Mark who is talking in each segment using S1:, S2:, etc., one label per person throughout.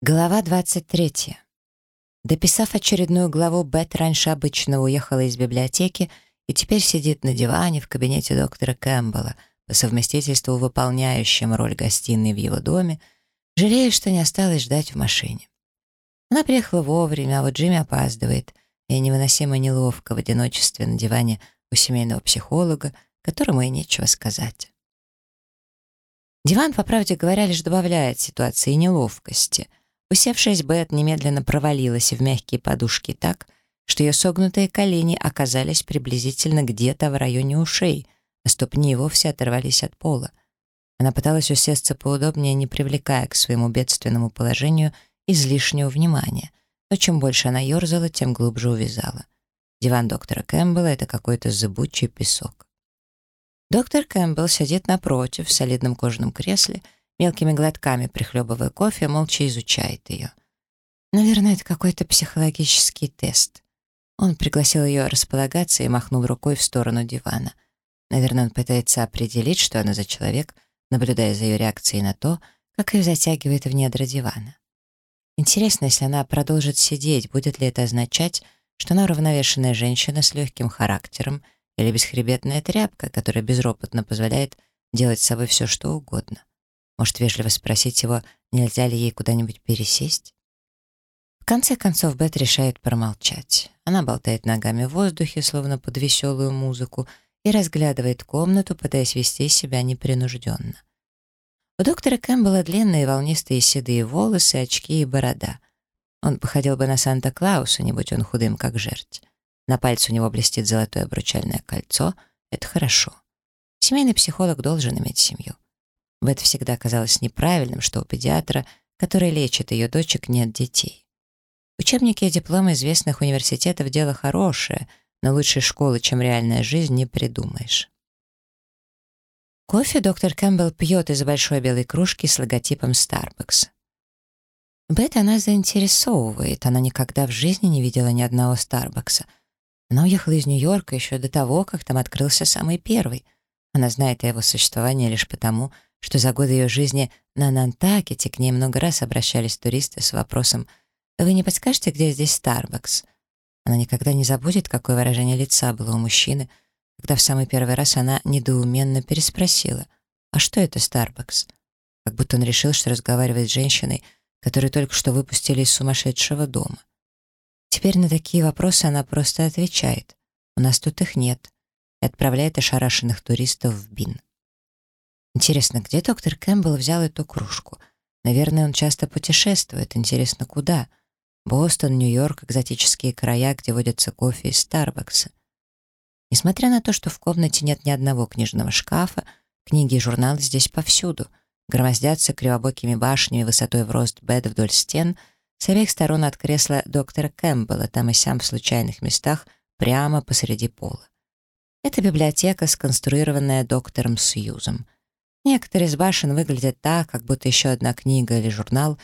S1: Глава 23. Дописав очередную главу, Бет раньше обычного уехала из библиотеки и теперь сидит на диване в кабинете доктора Кэмпбелла, по совместительству выполняющим роль гостиной в его доме, жалея, что не осталось ждать в машине. Она приехала вовремя, а вот Джимми опаздывает, и невыносимо неловко в одиночестве на диване у семейного психолога, которому и нечего сказать. Диван, по правде говоря, лишь добавляет ситуации неловкости — Усевшись, Бет немедленно провалилась в мягкие подушки так, что ее согнутые колени оказались приблизительно где-то в районе ушей, а ступни вовсе оторвались от пола. Она пыталась усесться поудобнее, не привлекая к своему бедственному положению излишнего внимания, но чем больше она ерзала, тем глубже увязала. Диван доктора Кэмпбелла — это какой-то зыбучий песок. Доктор Кэмпбелл сидит напротив в солидном кожаном кресле — мелкими глотками прихлебывая кофе, молча изучает ее. Наверное, это какой-то психологический тест. Он пригласил ее располагаться и махнул рукой в сторону дивана. Наверное, он пытается определить, что она за человек, наблюдая за ее реакцией на то, как ее затягивает в недра дивана. Интересно, если она продолжит сидеть, будет ли это означать, что она уравновешенная женщина с легким характером или бесхребетная тряпка, которая безропотно позволяет делать с собой все, что угодно. Может, вежливо спросить его, нельзя ли ей куда-нибудь пересесть? В конце концов, Бет решает промолчать. Она болтает ногами в воздухе, словно под веселую музыку, и разглядывает комнату, пытаясь вести себя непринужденно. У доктора Кэмпбелла длинные волнистые седые волосы, очки и борода. Он походил бы на Санта-Клауса, не будь он худым, как жерть. На пальце у него блестит золотое обручальное кольцо. Это хорошо. Семейный психолог должен иметь семью. Бет всегда казалось неправильным, что у педиатра, который лечит ее дочек, нет детей. Учебники и дипломы известных университетов — дело хорошее, но лучшей школы, чем реальная жизнь, не придумаешь. Кофе доктор Кэмпбелл пьет из большой белой кружки с логотипом Starbucks. Бет она заинтересовывает, она никогда в жизни не видела ни одного Старбакса. Она уехала из Нью-Йорка еще до того, как там открылся самый первый. Она знает о его существовании лишь потому, что за годы ее жизни на Нантакете к ней много раз обращались туристы с вопросом «Вы не подскажете, где здесь Старбакс?» Она никогда не забудет, какое выражение лица было у мужчины, когда в самый первый раз она недоуменно переспросила «А что это Старбакс?» Как будто он решил, что разговаривает с женщиной, которую только что выпустили из сумасшедшего дома. Теперь на такие вопросы она просто отвечает «У нас тут их нет» и отправляет ошарашенных туристов в Бин. Интересно, где доктор Кэмпбелл взял эту кружку? Наверное, он часто путешествует. Интересно, куда? Бостон, Нью-Йорк, экзотические края, где водятся кофе из Старбакса. Несмотря на то, что в комнате нет ни одного книжного шкафа, книги и журналы здесь повсюду. Громоздятся кривобокими башнями высотой в рост бед вдоль стен, с обеих сторон от кресла доктора Кэмпбелла, там и сям в случайных местах, прямо посреди пола. Это библиотека, сконструированная доктором Сьюзом — Некоторые из башен выглядят так, как будто еще одна книга или журнал,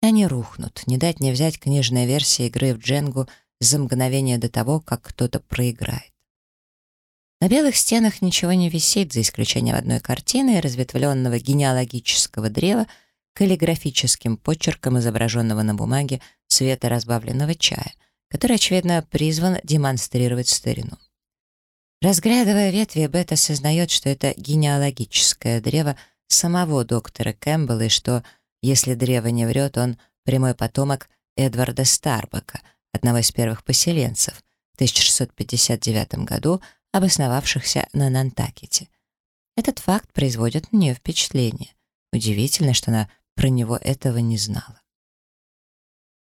S1: и они рухнут. Не дать не взять книжная версия игры в дженгу за мгновение до того, как кто-то проиграет. На белых стенах ничего не висит, за исключением одной картины разветвленного генеалогического древа каллиграфическим почерком, изображенного на бумаге цвета разбавленного чая, который, очевидно, призван демонстрировать старину. Разглядывая ветви, Бет осознает, что это генеалогическое древо самого доктора Кэмпбелла, и что, если древо не врет, он прямой потомок Эдварда Старбака, одного из первых поселенцев, в 1659 году обосновавшихся на Нантакете. Этот факт производит на нее впечатление. Удивительно, что она про него этого не знала.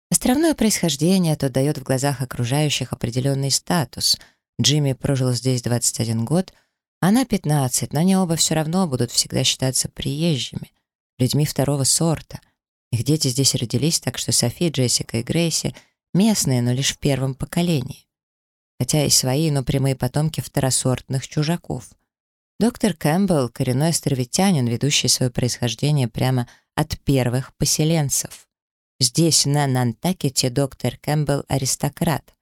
S1: Островное происхождение то дает в глазах окружающих определенный статус — Джимми прожил здесь 21 год, она 15, но они оба все равно будут всегда считаться приезжими, людьми второго сорта. Их дети здесь родились, так что Софи, Джессика и Грейси местные, но лишь в первом поколении. Хотя и свои, но прямые потомки второсортных чужаков. Доктор Кэмпбелл — коренной островитянин, ведущий свое происхождение прямо от первых поселенцев. Здесь, на Нантакете, доктор Кэмпбелл — аристократ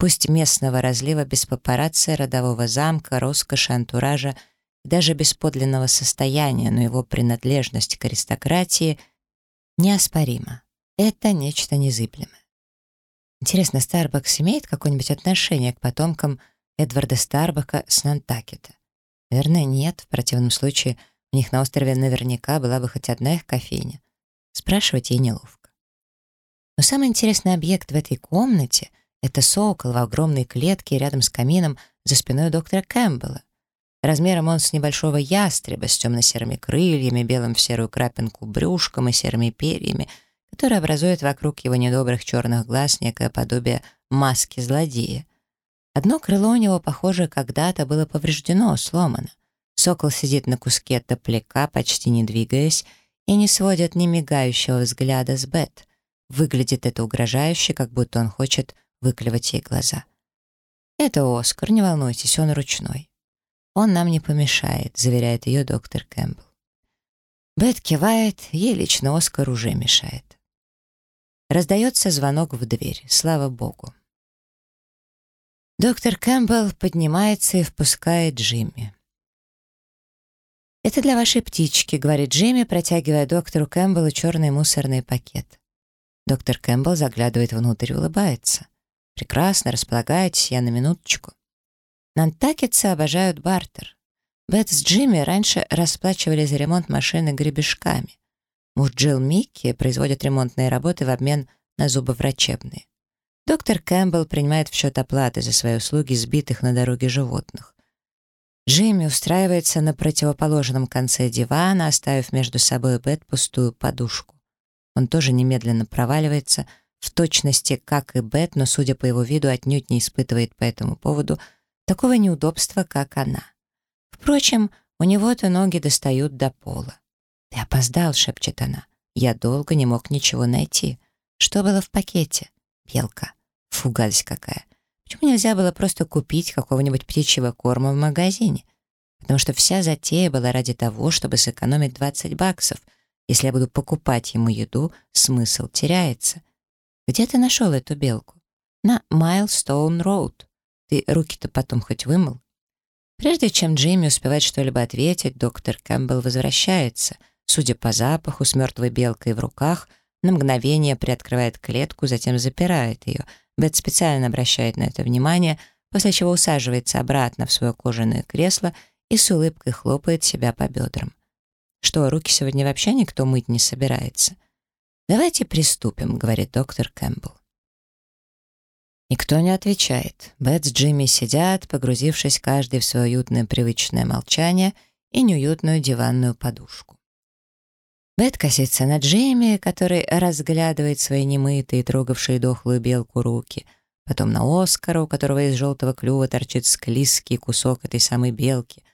S1: пусть местного разлива без папарацци, родового замка, роскоши, антуража даже без подлинного состояния, но его принадлежность к аристократии неоспорима. Это нечто незыблемое. Интересно, Старбакс имеет какое-нибудь отношение к потомкам Эдварда Старбака с Нантакета? Наверное, нет. В противном случае у них на острове наверняка была бы хоть одна их кофейня. Спрашивать ей неловко. Но самый интересный объект в этой комнате — это сокол в огромной клетке рядом с камином за спиной доктора Кэмпбелла. Размером он с небольшого ястреба с темно-серыми крыльями, белым в серую крапинку брюшком и серыми перьями, который образует вокруг его недобрых черных глаз некое подобие маски злодея. Одно крыло у него, похоже, когда-то было повреждено, сломано. Сокол сидит на куске топляка, почти не двигаясь, и не сводит ни мигающего взгляда с Бет. Выглядит это угрожающе, как будто он хочет выклевать ей глаза. «Это Оскар, не волнуйтесь, он ручной». «Он нам не помешает», — заверяет ее доктор Кэмпбелл. Бет кивает, ей лично Оскар уже мешает. Раздается звонок в дверь, слава богу. Доктор Кэмпбелл поднимается и впускает Джимми. «Это для вашей птички», — говорит Джимми, протягивая доктору Кэмпбеллу черный мусорный пакет. Доктор Кэмпбелл заглядывает внутрь и улыбается. «Прекрасно, располагайтесь, я на минуточку». Нантакетцы обожают бартер. Бет с Джимми раньше расплачивали за ремонт машины гребешками. Муж Джилл Микки производит ремонтные работы в обмен на зубоврачебные. Доктор Кэмпбелл принимает в счет оплаты за свои услуги сбитых на дороге животных. Джимми устраивается на противоположном конце дивана, оставив между собой Бет пустую подушку. Он тоже немедленно проваливается, в точности, как и Бет, но, судя по его виду, отнюдь не испытывает по этому поводу – такого неудобства, как она. Впрочем, у него-то ноги достают до пола. «Ты опоздал», — шепчет она. «Я долго не мог ничего найти. Что было в пакете?» «Белка». Фу, гадость какая. Почему нельзя было просто купить какого-нибудь птичьего корма в магазине? Потому что вся затея была ради того, чтобы сэкономить 20 баксов. Если я буду покупать ему еду, смысл теряется. Где ты нашел эту белку? На Майлстоун Роуд. Ты руки-то потом хоть вымыл?» Прежде чем Джимми успевает что-либо ответить, доктор Кэмпбелл возвращается. Судя по запаху, с мертвой белкой в руках, на мгновение приоткрывает клетку, затем запирает ее. Бет специально обращает на это внимание, после чего усаживается обратно в свое кожаное кресло и с улыбкой хлопает себя по бедрам. «Что, руки сегодня вообще никто мыть не собирается?» «Давайте приступим», — говорит доктор Кэмпбелл. Никто не отвечает. Бет с Джимми сидят, погрузившись каждый в свое уютное привычное молчание и неуютную диванную подушку. Бет косится на Джимми, который разглядывает свои немытые, трогавшие дохлую белку руки, потом на Оскара, у которого из желтого клюва торчит склизкий кусок этой самой белки.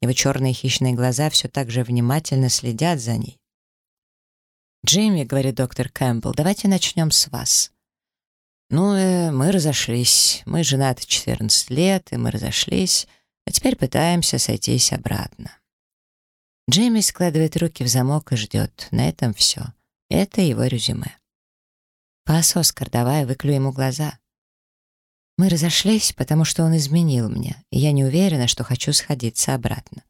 S1: Его черные хищные глаза все так же внимательно следят за ней. «Джимми», — говорит доктор Кэмпбелл, — «давайте начнем с вас». Ну, э, мы разошлись. Мы женаты 14 лет, и мы разошлись, а теперь пытаемся сойтись обратно. Джейми складывает руки в замок и ждет. На этом все. Это его резюме. «Пас, Оскар, давай, выклю ему глаза». Мы разошлись, потому что он изменил мне, и я не уверена, что хочу сходиться обратно.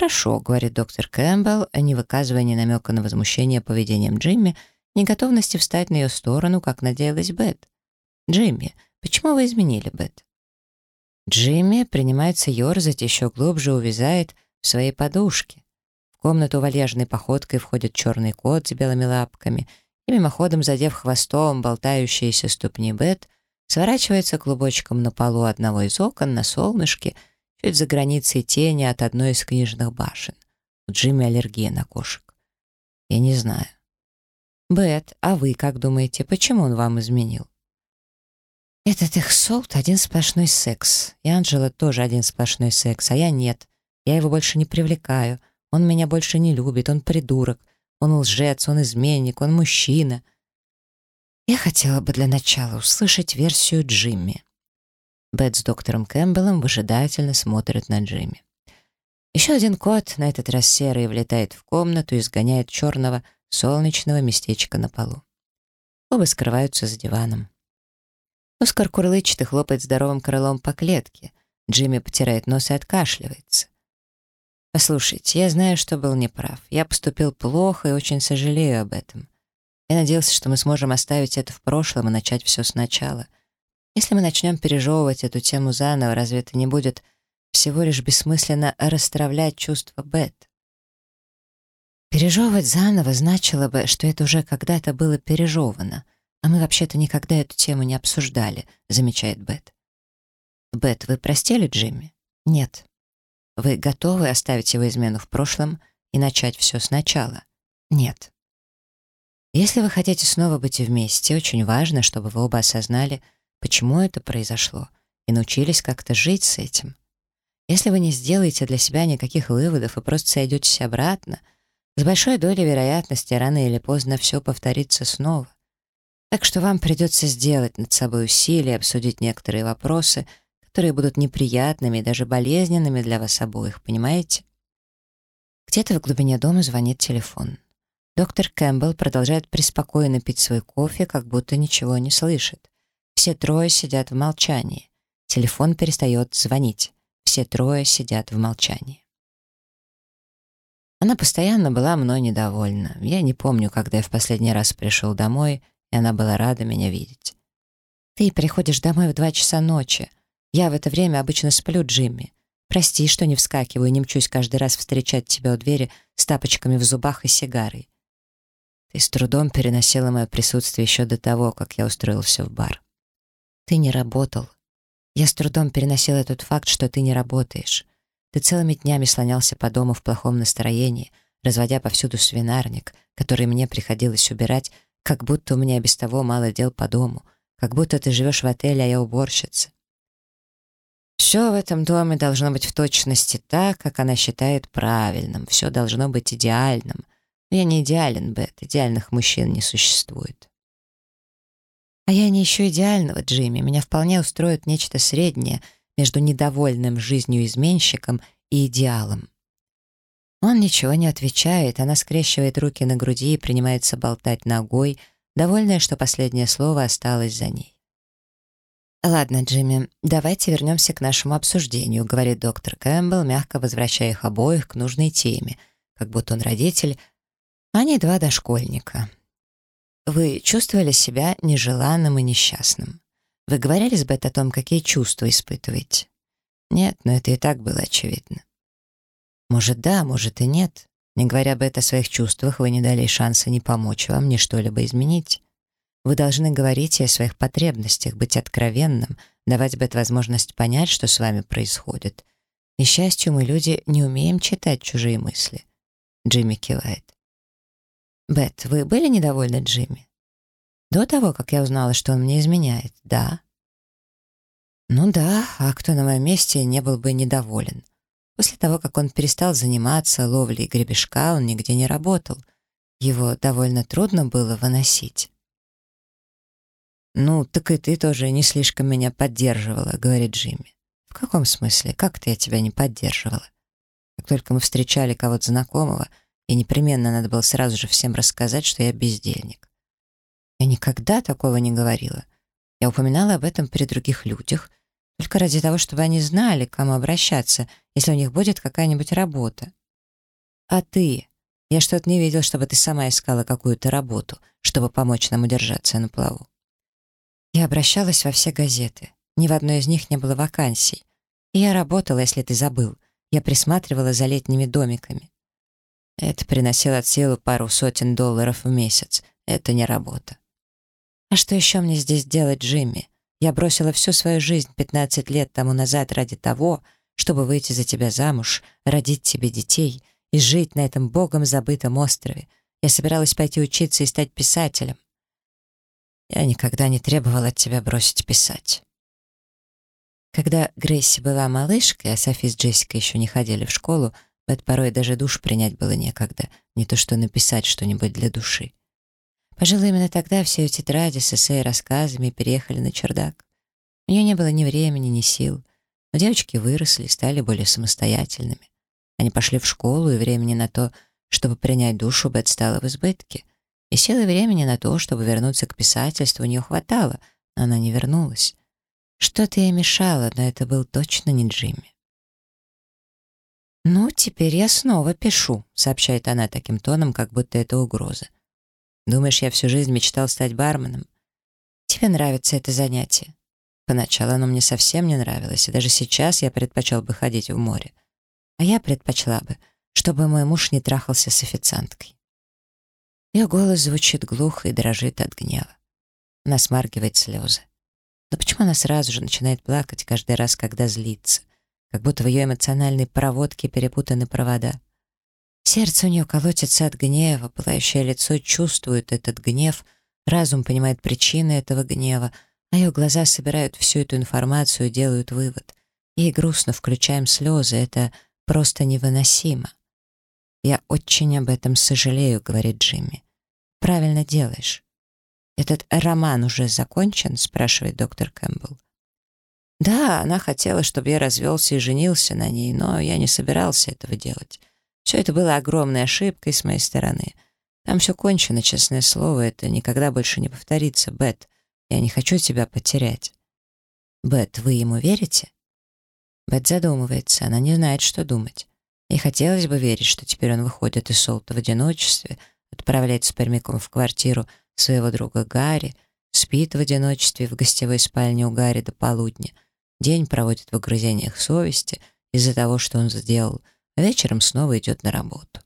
S1: «Хорошо», — говорит доктор Кэмпбелл, не выказывая ни намека на возмущение поведением Джимми, неготовности встать на ее сторону, как надеялась Бет. «Джимми, почему вы изменили Бет?» Джимми принимается ерзать, еще глубже увязает в своей подушке. В комнату вальяжной походкой входит черный кот с белыми лапками и, мимоходом задев хвостом болтающиеся ступни Бет, сворачивается клубочком на полу одного из окон на солнышке, чуть за границей тени от одной из книжных башен. У Джимми аллергия на кошек. Я не знаю. «Бет, а вы как думаете, почему он вам изменил?» «Этот их солт — один сплошной секс. И Анджела тоже один сплошной секс, а я нет. Я его больше не привлекаю. Он меня больше не любит, он придурок. Он лжец, он изменник, он мужчина». Я хотела бы для начала услышать версию Джимми. Бет с доктором Кэмпбеллом выжидательно смотрят на Джимми. Еще один кот, на этот раз серый, влетает в комнату и сгоняет черного, солнечного местечка на полу. Оба скрываются за диваном. Оскар курлычет и хлопает здоровым крылом по клетке. Джимми потирает нос и откашливается. «Послушайте, я знаю, что был неправ. Я поступил плохо и очень сожалею об этом. Я надеялся, что мы сможем оставить это в прошлом и начать все сначала. Если мы начнем пережевывать эту тему заново, разве это не будет всего лишь бессмысленно расстравлять чувства Бет? Пережевывать заново значило бы, что это уже когда-то было пережевано, а мы вообще-то никогда эту тему не обсуждали, замечает Бет. Бет, вы простили Джимми? Нет. Вы готовы оставить его измену в прошлом и начать все сначала? Нет. Если вы хотите снова быть вместе, очень важно, чтобы вы оба осознали, почему это произошло, и научились как-то жить с этим. Если вы не сделаете для себя никаких выводов и просто сойдетесь обратно, с большой долей вероятности рано или поздно все повторится снова. Так что вам придется сделать над собой усилия, обсудить некоторые вопросы, которые будут неприятными и даже болезненными для вас обоих, понимаете? Где-то в глубине дома звонит телефон. Доктор Кэмпбелл продолжает преспокойно пить свой кофе, как будто ничего не слышит. Все трое сидят в молчании. Телефон перестает звонить. Все трое сидят в молчании. Она постоянно была мной недовольна. Я не помню, когда я в последний раз пришел домой, и она была рада меня видеть. «Ты приходишь домой в два часа ночи. Я в это время обычно сплю, Джимми. Прости, что не вскакиваю и не мчусь каждый раз встречать тебя у двери с тапочками в зубах и сигарой. Ты с трудом переносила мое присутствие еще до того, как я устроился в бар. Ты не работал. Я с трудом переносила этот факт, что ты не работаешь. Ты целыми днями слонялся по дому в плохом настроении, разводя повсюду свинарник, который мне приходилось убирать, как будто у меня без того мало дел по дому, как будто ты живешь в отеле, а я уборщица. Все в этом доме должно быть в точности так, как она считает правильным, все должно быть идеальным, я не идеален, Бет, идеальных мужчин не существует. А я не ищу идеального, Джимми. Меня вполне устроит нечто среднее между недовольным жизнью изменщиком и идеалом. Он ничего не отвечает, она скрещивает руки на груди и принимается болтать ногой, довольная, что последнее слово осталось за ней. «Ладно, Джимми, давайте вернемся к нашему обсуждению», говорит доктор Кэмпбелл, мягко возвращая их обоих к нужной теме, как будто он родитель, они два дошкольника. Вы чувствовали себя нежеланным и несчастным? Вы говорили с Бет о том, какие чувства испытываете? Нет, но это и так было очевидно. Может, да, может и нет. Не говоря Бет о своих чувствах, вы не дали шанса ни помочь вам, ни что-либо изменить. Вы должны говорить о своих потребностях, быть откровенным, давать Бет возможность понять, что с вами происходит. Несчастью, мы, люди, не умеем читать чужие мысли. Джимми кивает. «Бет, вы были недовольны Джимми?» «До того, как я узнала, что он мне изменяет, да». «Ну да, а кто на моем месте не был бы недоволен?» После того, как он перестал заниматься ловлей гребешка, он нигде не работал. Его довольно трудно было выносить. «Ну, так и ты тоже не слишком меня поддерживала», — говорит Джимми. «В каком смысле? Как ты я тебя не поддерживала? Как только мы встречали кого-то знакомого, и непременно надо было сразу же всем рассказать, что я бездельник. Я никогда такого не говорила. Я упоминала об этом при других людях, только ради того, чтобы они знали, к кому обращаться, если у них будет какая-нибудь работа. А ты? Я что-то не видел, чтобы ты сама искала какую-то работу, чтобы помочь нам удержаться на плаву. Я обращалась во все газеты. Ни в одной из них не было вакансий. И я работала, если ты забыл. Я присматривала за летними домиками. Это приносило от силы пару сотен долларов в месяц. Это не работа. А что еще мне здесь делать, Джимми? Я бросила всю свою жизнь 15 лет тому назад ради того, чтобы выйти за тебя замуж, родить тебе детей и жить на этом богом забытом острове. Я собиралась пойти учиться и стать писателем. Я никогда не требовала от тебя бросить писать. Когда Грейси была малышкой, а Софи с Джессикой еще не ходили в школу, Бет порой даже душ принять было некогда, не то что написать что-нибудь для души. Пожалуй, именно тогда все ее тетради с эссе и рассказами переехали на чердак. У нее не было ни времени, ни сил. Но девочки выросли, стали более самостоятельными. Они пошли в школу, и времени на то, чтобы принять душу, Бет стала в избытке. И силы времени на то, чтобы вернуться к писательству, у нее хватало, но она не вернулась. Что-то ей мешало, но это был точно не Джимми. «Ну, теперь я снова пишу», — сообщает она таким тоном, как будто это угроза. Думаешь, я всю жизнь мечтал стать барменом? Тебе нравится это занятие. Поначалу оно мне совсем не нравилось, и даже сейчас я предпочел бы ходить в море. А я предпочла бы, чтобы мой муж не трахался с официанткой. Ее голос звучит глухо и дрожит от гнева. Она смаргивает слезы. Но почему она сразу же начинает плакать каждый раз, когда злится? Как будто в ее эмоциональной проводке перепутаны провода. Сердце у нее колотится от гнева, пылающее лицо чувствует этот гнев, разум понимает причины этого гнева, а ее глаза собирают всю эту информацию и делают вывод. Ей грустно, включаем слезы, это просто невыносимо. «Я очень об этом сожалею», — говорит Джимми. «Правильно делаешь». «Этот роман уже закончен?» — спрашивает доктор Кэмпбелл. «Да, она хотела, чтобы я развелся и женился на ней, но я не собирался этого делать. Все это было огромной ошибкой с моей стороны. Там все кончено, честное слово, это никогда больше не повторится, Бет. Я не хочу тебя потерять». «Бет, вы ему верите?» Бет задумывается, она не знает, что думать. И хотелось бы верить, что теперь он выходит из Солта в одиночестве, отправляется прямиком в квартиру своего друга Гарри, спит в одиночестве в гостевой спальне у Гарри до полудня, день проводит в угрызениях совести из-за того, что он сделал, а вечером снова идет на работу.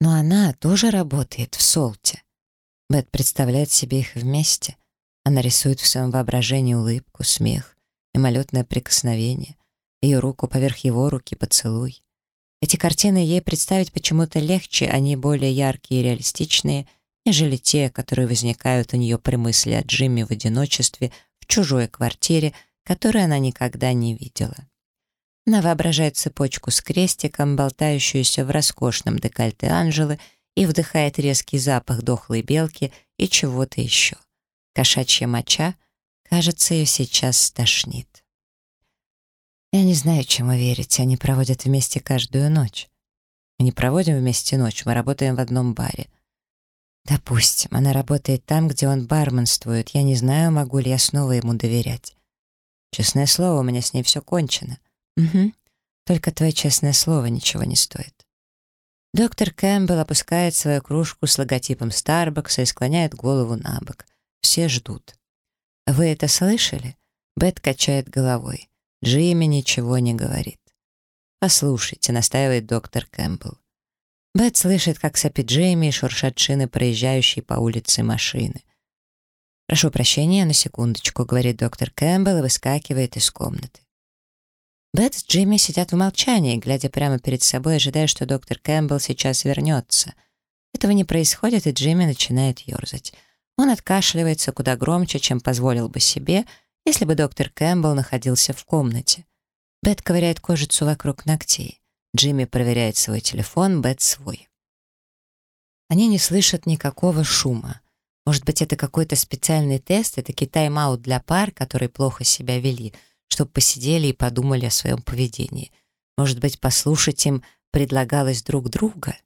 S1: Но она тоже работает в Солте. Бет представляет себе их вместе. Она рисует в своем воображении улыбку, смех, мимолетное прикосновение ее руку поверх его руки, поцелуй. Эти картины ей представить почему-то легче, они более яркие и реалистичные, нежели те, которые возникают у нее при мысли о Джимми в одиночестве в чужой квартире, которую она никогда не видела. Она воображает цепочку с крестиком, болтающуюся в роскошном декольте Анжелы, и вдыхает резкий запах дохлой белки и чего-то еще. Кошачья моча, кажется, ее сейчас стошнит. Я не знаю, чему верить. Они проводят вместе каждую ночь. Мы не проводим вместе ночь, мы работаем в одном баре. Допустим, она работает там, где он барменствует. Я не знаю, могу ли я снова ему доверять. Честное слово, у меня с ней все кончено. Угу. Только твое честное слово ничего не стоит. Доктор Кэмпбелл опускает свою кружку с логотипом Старбакса и склоняет голову на бок. Все ждут. «Вы это слышали?» Бет качает головой. Джимми ничего не говорит. «Послушайте», — настаивает доктор Кэмпбелл. Бет слышит, как сопит Джейми и шуршат шины проезжающей по улице машины. «Прошу прощения, на секундочку», — говорит доктор Кэмпбелл и выскакивает из комнаты. Бет с Джимми сидят в молчании, глядя прямо перед собой, ожидая, что доктор Кэмпбелл сейчас вернется. Этого не происходит, и Джимми начинает ерзать. Он откашливается куда громче, чем позволил бы себе — если бы доктор Кэмпбелл находился в комнате. Бет ковыряет кожицу вокруг ногтей. Джимми проверяет свой телефон, Бет свой. Они не слышат никакого шума. Может быть, это какой-то специальный тест, это тайм-аут для пар, которые плохо себя вели, чтобы посидели и подумали о своем поведении. Может быть, послушать им предлагалось друг друга?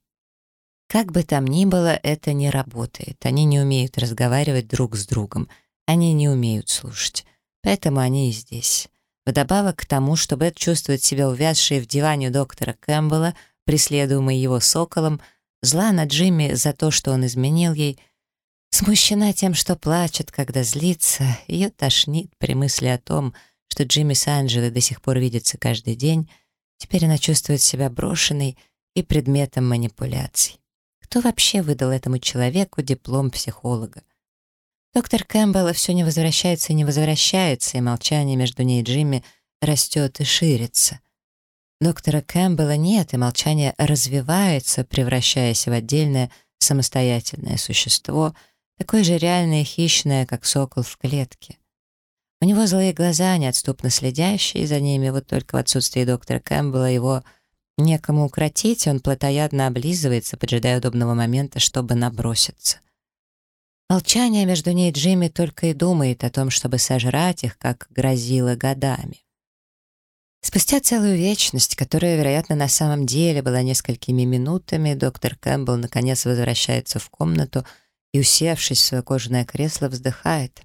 S1: Как бы там ни было, это не работает. Они не умеют разговаривать друг с другом. Они не умеют слушать. Поэтому они и здесь. Вдобавок к тому, что Бет чувствует себя увязшей в диване доктора Кэмпбелла, преследуемой его соколом, зла на Джимми за то, что он изменил ей, смущена тем, что плачет, когда злится, ее тошнит при мысли о том, что Джимми с Анджелой до сих пор видятся каждый день, теперь она чувствует себя брошенной и предметом манипуляций. Кто вообще выдал этому человеку диплом психолога? Доктор Кэмпбелл все не возвращается и не возвращается, и молчание между ней и Джимми растет и ширится. Доктора Кэмпбелла нет, и молчание развивается, превращаясь в отдельное самостоятельное существо, такое же реальное и хищное, как сокол в клетке. У него злые глаза, неотступно следящие за ними, вот только в отсутствии доктора Кэмпбелла его некому укротить, он плотоядно облизывается, поджидая удобного момента, чтобы наброситься. Молчание между ней и Джимми только и думает о том, чтобы сожрать их, как грозило годами. Спустя целую вечность, которая, вероятно, на самом деле была несколькими минутами, доктор Кэмпбелл наконец возвращается в комнату и, усевшись в свое кожаное кресло, вздыхает.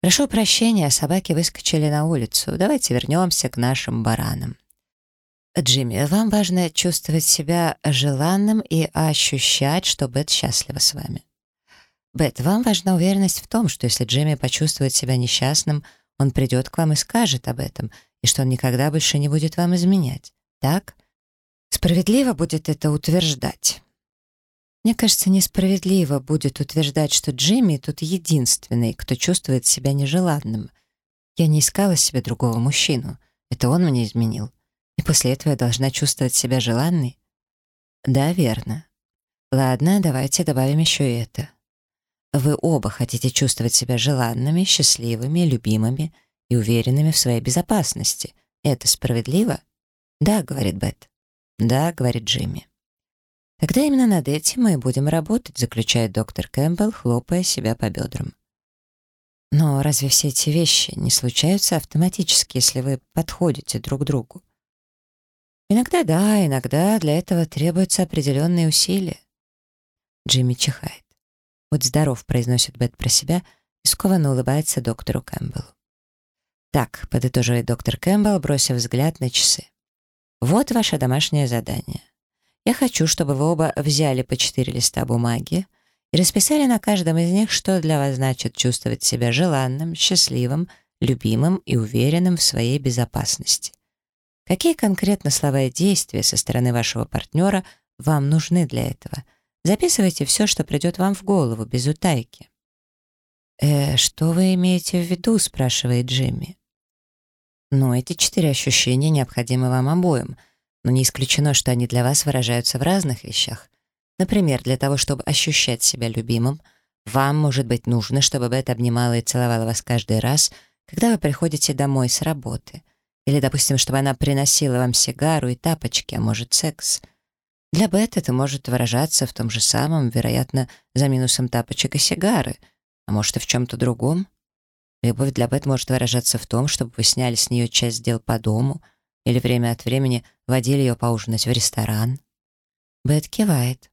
S1: «Прошу прощения, собаки выскочили на улицу. Давайте вернемся к нашим баранам». Джимми, вам важно чувствовать себя желанным и ощущать, что Бет счастлива с вами. Бет, вам важна уверенность в том, что если Джимми почувствует себя несчастным, он придет к вам и скажет об этом, и что он никогда больше не будет вам изменять. Так? Справедливо будет это утверждать. Мне кажется, несправедливо будет утверждать, что Джимми тут единственный, кто чувствует себя нежеланным. Я не искала себе другого мужчину. Это он мне изменил. И после этого я должна чувствовать себя желанной? Да, верно. Ладно, давайте добавим еще и это. Вы оба хотите чувствовать себя желанными, счастливыми, любимыми и уверенными в своей безопасности. Это справедливо? Да, говорит Бет. Да, говорит Джимми. Тогда именно над этим мы и будем работать, заключает доктор Кэмпбелл, хлопая себя по бедрам. Но разве все эти вещи не случаются автоматически, если вы подходите друг к другу? Иногда да, иногда для этого требуются определенные усилия. Джимми чихает. «Будь здоров», — произносит Бет про себя и скованно улыбается доктору Кэмпбеллу. «Так», — подытоживает доктор Кэмпбелл, бросив взгляд на часы. «Вот ваше домашнее задание. Я хочу, чтобы вы оба взяли по четыре листа бумаги и расписали на каждом из них, что для вас значит чувствовать себя желанным, счастливым, любимым и уверенным в своей безопасности. Какие конкретно слова и действия со стороны вашего партнера вам нужны для этого — Записывайте все, что придет вам в голову, без утайки. «Э, что вы имеете в виду?» — спрашивает Джимми. «Ну, эти четыре ощущения необходимы вам обоим, но не исключено, что они для вас выражаются в разных вещах. Например, для того, чтобы ощущать себя любимым, вам, может быть, нужно, чтобы Бет обнимала и целовала вас каждый раз, когда вы приходите домой с работы. Или, допустим, чтобы она приносила вам сигару и тапочки, а может, секс. Для Бет это может выражаться в том же самом, вероятно, за минусом тапочек и сигары, а может и в чем-то другом. Любовь для Бет может выражаться в том, чтобы вы сняли с нее часть дел по дому или время от времени водили ее поужинать в ресторан. Бет кивает.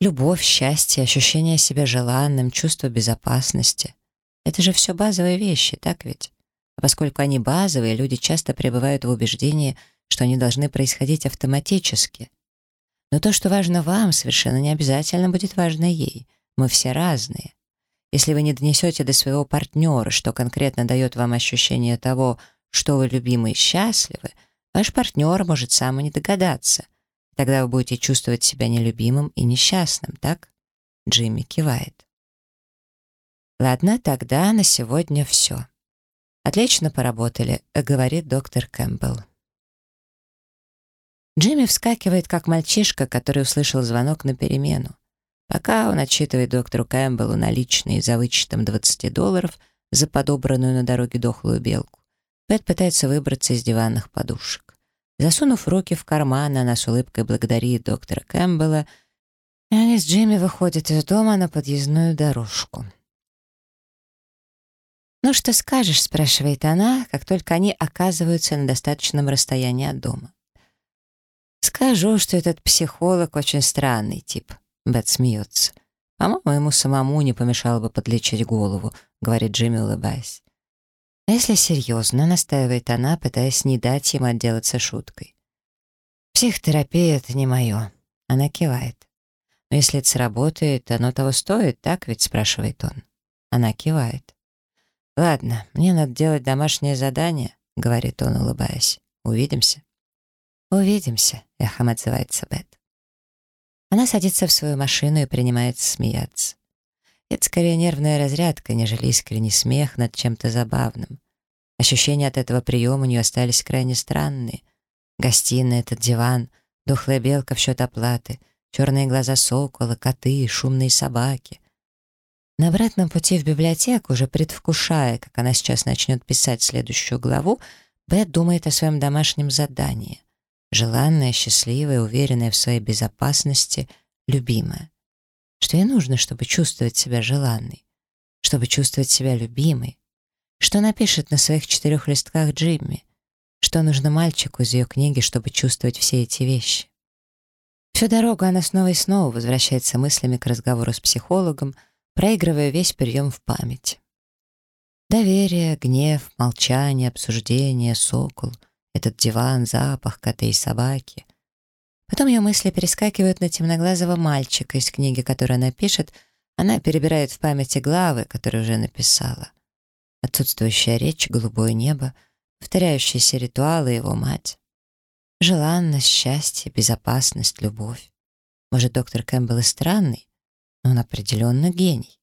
S1: Любовь, счастье, ощущение себя желанным, чувство безопасности — это же все базовые вещи, так ведь? А поскольку они базовые, люди часто пребывают в убеждении — что они должны происходить автоматически. Но то, что важно вам, совершенно не обязательно будет важно ей. Мы все разные. Если вы не донесете до своего партнера, что конкретно дает вам ощущение того, что вы любимы и счастливы, ваш партнер может сам и не догадаться. Тогда вы будете чувствовать себя нелюбимым и несчастным, так? Джимми кивает. Ладно, тогда на сегодня все. Отлично поработали, говорит доктор Кэмпбелл. Джимми вскакивает, как мальчишка, который услышал звонок на перемену. Пока он отчитывает доктору Кэмпбеллу наличные за вычетом 20 долларов за подобранную на дороге дохлую белку, Пэт пытается выбраться из диванных подушек. Засунув руки в карман, она с улыбкой благодарит доктора Кэмпбелла, и они с Джимми выходят из дома на подъездную дорожку. «Ну что скажешь?» — спрашивает она, как только они оказываются на достаточном расстоянии от дома. Скажу, что этот психолог очень странный тип. Бет смеется. По-моему, ему самому не помешало бы подлечить голову, говорит Джимми, улыбаясь. А если серьезно, настаивает она, пытаясь не дать ему отделаться шуткой. Психотерапия — это не мое. Она кивает. Но если это сработает, оно того стоит, так ведь, спрашивает он. Она кивает. «Ладно, мне надо делать домашнее задание», — говорит он, улыбаясь. «Увидимся». «Увидимся», — эхом отзывается Бет. Она садится в свою машину и принимается смеяться. Это скорее нервная разрядка, нежели искренний смех над чем-то забавным. Ощущения от этого приема у нее остались крайне странные. Гостиная, этот диван, дохлая белка в счет оплаты, черные глаза сокола, коты, шумные собаки. На обратном пути в библиотеку, уже предвкушая, как она сейчас начнет писать следующую главу, Бет думает о своем домашнем задании — желанная, счастливая, уверенная в своей безопасности, любимая. Что ей нужно, чтобы чувствовать себя желанной, чтобы чувствовать себя любимой? Что напишет на своих четырех листках Джимми? Что нужно мальчику из ее книги, чтобы чувствовать все эти вещи? Всю дорогу она снова и снова возвращается мыслями к разговору с психологом, проигрывая весь прием в память. Доверие, гнев, молчание, обсуждение, сокол — Этот диван, запах, коты и собаки. Потом ее мысли перескакивают на темноглазого мальчика из книги, которую она пишет. Она перебирает в памяти главы, которые уже написала. Отсутствующая речь, голубое небо, повторяющиеся ритуалы его мать. Желанность, счастье, безопасность, любовь. Может, доктор Кэмпбелл и странный, но он определенно гений.